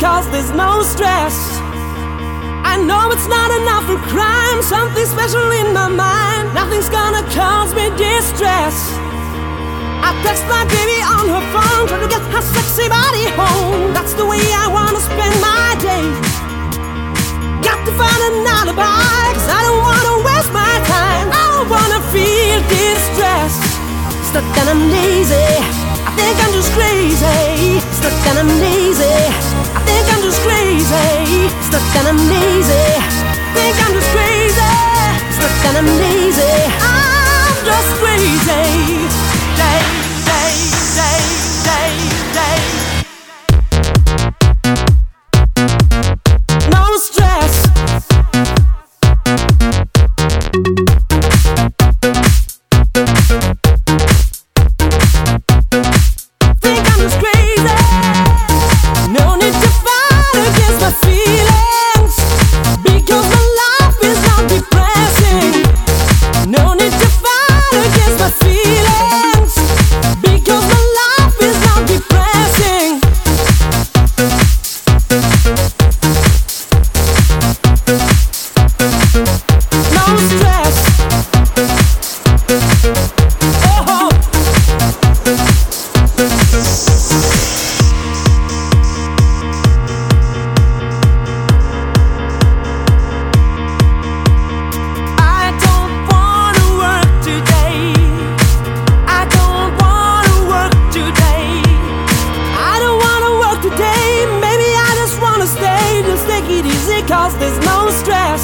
cause there's no stress. I know it's not enough for crime, something special in my mind. Nothing's gonna cause me distress. I text my baby on her phone, trying to get her sexy body home. That's the way I wanna spend my day. Got to find an alibi, cause I don't wanna waste my time. I don't wanna feel distress. Stuck and I'm lazy. I think I'm just crazy. Stuck and I'm lazy. I think I'm just crazy. Stuck and I'm lazy. Think I'm just crazy. Stuck and I'm lazy. Cause there's no stress.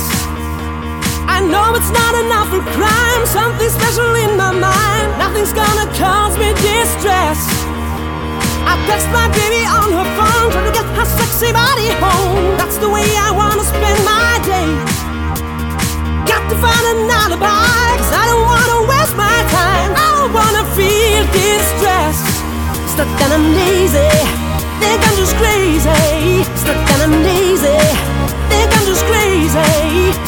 I know it's not enough for crime. Something special in my mind. Nothing's gonna cause me distress. I text my baby on her phone, trying to get her sexy body home. That's the way I wanna spend my day. Got to find an alibi, cause I don't wanna waste my time. I don't wanna feel distress. Stuck and I'm lazy. Think I'm just crazy. Stuck and I'm lazy. Think I'm just crazy.